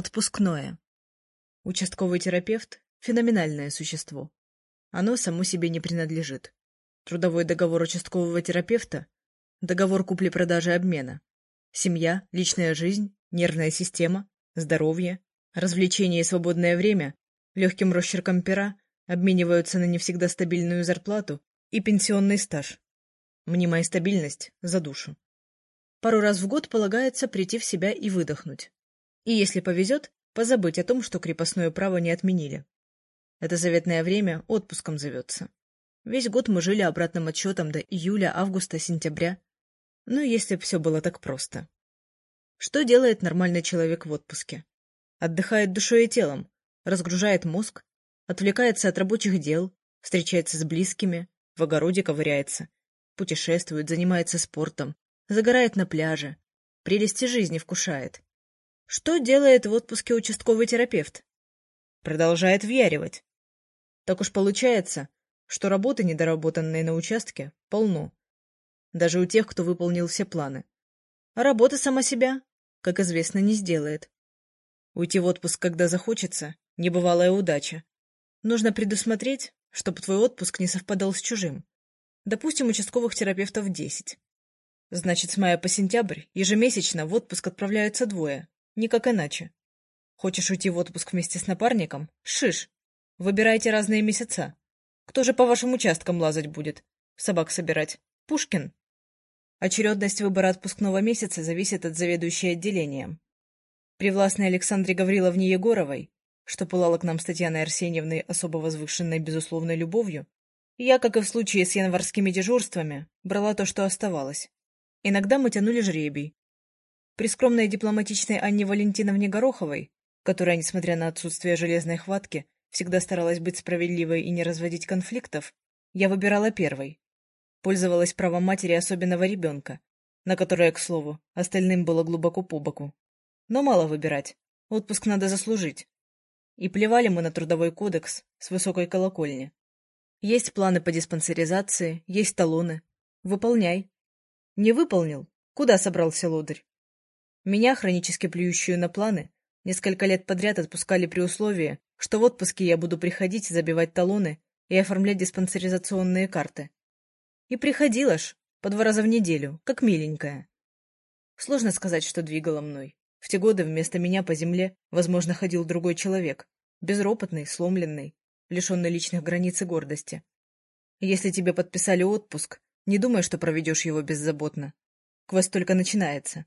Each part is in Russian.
Отпускное. Участковый терапевт – феноменальное существо. Оно само себе не принадлежит. Трудовой договор участкового терапевта – договор купли-продажи обмена. Семья, личная жизнь, нервная система, здоровье, развлечения и свободное время легким росчерком пера обмениваются на не всегда стабильную зарплату и пенсионный стаж. Мнимая стабильность за душу. Пару раз в год полагается прийти в себя и выдохнуть. И, если повезет, позабыть о том, что крепостное право не отменили. Это заветное время отпуском зовется. Весь год мы жили обратным отчетом до июля, августа, сентября. Ну, если б все было так просто. Что делает нормальный человек в отпуске? Отдыхает душой и телом, разгружает мозг, отвлекается от рабочих дел, встречается с близкими, в огороде ковыряется, путешествует, занимается спортом, загорает на пляже, прелести жизни вкушает. Что делает в отпуске участковый терапевт? Продолжает въяривать. Так уж получается, что работы, недоработанные на участке, полно. Даже у тех, кто выполнил все планы. А работа сама себя, как известно, не сделает. Уйти в отпуск, когда захочется, небывалая удача. Нужно предусмотреть, чтобы твой отпуск не совпадал с чужим. Допустим, участковых терапевтов десять. Значит, с мая по сентябрь ежемесячно в отпуск отправляются двое, Никак иначе. Хочешь уйти в отпуск вместе с напарником? Шиш. Выбирайте разные месяца. Кто же по вашим участкам лазать будет? Собак собирать? Пушкин? Очередность выбора отпускного месяца зависит от заведующей отделением. При властной Александре Гавриловне Егоровой, что пылала к нам с Татьяной Арсеньевной особо возвышенной безусловной любовью, я, как и в случае с январскими дежурствами, брала то, что оставалось. Иногда мы тянули жребий, при скромной дипломатичной Анне Валентиновне Гороховой, которая, несмотря на отсутствие железной хватки, всегда старалась быть справедливой и не разводить конфликтов, я выбирала первой. Пользовалась правом матери особенного ребенка, на которое, к слову, остальным было глубоко по боку. Но мало выбирать, отпуск надо заслужить. И плевали мы на трудовой кодекс с высокой колокольни. Есть планы по диспансеризации, есть талоны. Выполняй. Не выполнил? Куда собрался лодырь? Меня, хронически плюющую на планы, несколько лет подряд отпускали при условии, что в отпуске я буду приходить, забивать талоны и оформлять диспансеризационные карты. И приходила ж, по два раза в неделю, как миленькая. Сложно сказать, что двигало мной. В те годы вместо меня по земле, возможно, ходил другой человек, безропотный, сломленный, лишенный личных границ и гордости. Если тебе подписали отпуск, не думай, что проведешь его беззаботно. Квест только начинается.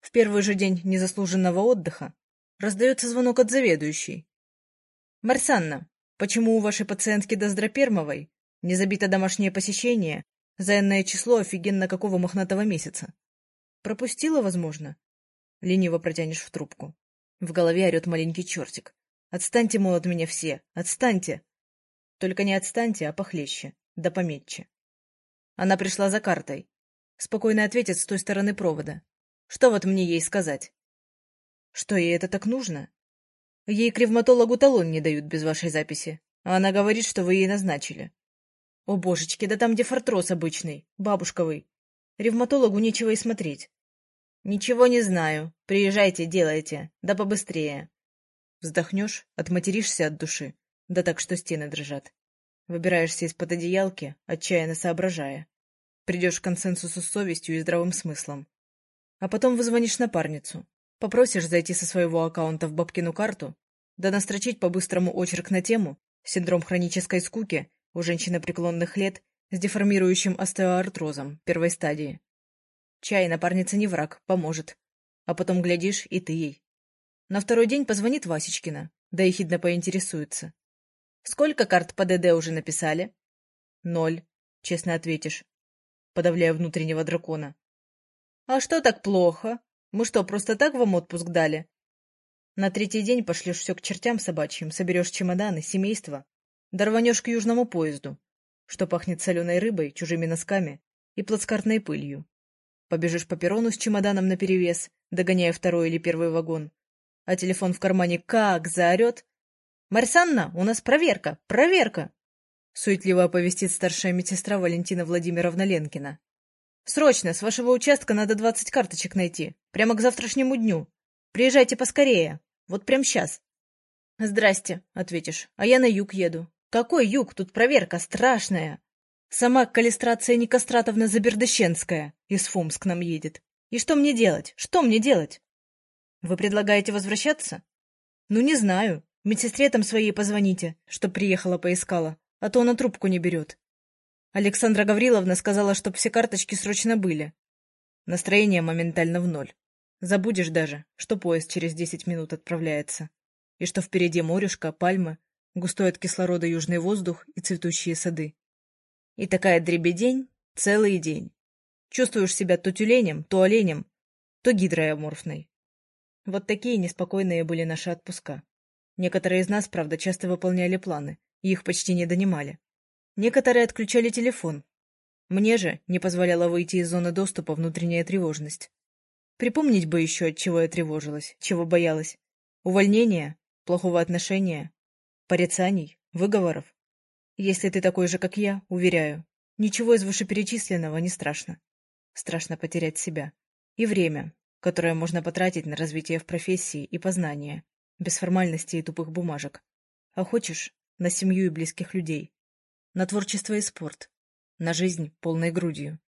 В первый же день незаслуженного отдыха раздается звонок от заведующей. «Марсанна, почему у вашей пациентки Доздропермовой не забито домашнее посещение за энное число офигенно какого мохнатого месяца? Пропустила, возможно?» Лениво протянешь в трубку. В голове орет маленький чертик. «Отстаньте, мол, от меня все! Отстаньте!» Только не отстаньте, а похлеще, да пометче. Она пришла за картой. Спокойно ответит с той стороны провода. Что вот мне ей сказать? Что ей это так нужно? Ей к ревматологу талон не дают без вашей записи, а она говорит, что вы ей назначили. О, божечки, да там дефартроз обычный, бабушковый. Ревматологу нечего и смотреть. Ничего не знаю. Приезжайте, делайте. Да побыстрее. Вздохнешь, отматеришься от души. Да так, что стены дрожат. Выбираешься из-под одеялки, отчаянно соображая. Придешь к консенсусу с совестью и здравым смыслом. А потом вызвонишь напарницу, попросишь зайти со своего аккаунта в бабкину карту, да настрочить по-быстрому очерк на тему «Синдром хронической скуки» у женщины преклонных лет с деформирующим остеоартрозом первой стадии. Чай напарница не враг, поможет. А потом, глядишь, и ты ей. На второй день позвонит Васечкина, да и хидно поинтересуется. «Сколько карт по ДД уже написали?» «Ноль», — честно ответишь, подавляя внутреннего дракона. «А что так плохо? Мы что, просто так вам отпуск дали?» На третий день пошлешь все к чертям собачьим, соберешь чемоданы, семейство, дорванешь к южному поезду, что пахнет соленой рыбой, чужими носками и плацкартной пылью. Побежишь по перрону с чемоданом наперевес, догоняя второй или первый вагон, а телефон в кармане как заорет. «Марсанна, у нас проверка! Проверка!» Суетливо оповестит старшая медсестра Валентина Владимировна Ленкина. Срочно, с вашего участка надо двадцать карточек найти. Прямо к завтрашнему дню. Приезжайте поскорее. Вот прям сейчас. «Здрасте», — ответишь, — «а я на юг еду». «Какой юг? Тут проверка страшная. Сама Калистрация Никостратовна Забердыщенская из Фумс к нам едет. И что мне делать? Что мне делать?» «Вы предлагаете возвращаться?» «Ну, не знаю. Медсестре там своей позвоните, чтоб приехала поискала, а то она трубку не берет». Александра Гавриловна сказала, чтоб все карточки срочно были. Настроение моментально в ноль. Забудешь даже, что поезд через десять минут отправляется и что впереди морюшка, пальмы, густой от кислорода южный воздух и цветущие сады. И такая дребедень целый день. Чувствуешь себя то тюленем, то оленем, то гидроаморфной. Вот такие неспокойные были наши отпуска. Некоторые из нас, правда, часто выполняли планы, и их почти не донимали. Некоторые отключали телефон. Мне же не позволяла выйти из зоны доступа внутренняя тревожность. Припомнить бы еще, от чего я тревожилась, чего боялась. Увольнение, плохого отношения, порицаний, выговоров. Если ты такой же, как я, уверяю, ничего из вышеперечисленного не страшно. Страшно потерять себя. И время, которое можно потратить на развитие в профессии и познание, без формальностей и тупых бумажек. А хочешь, на семью и близких людей. На творчество и спорт. На жизнь полной грудью.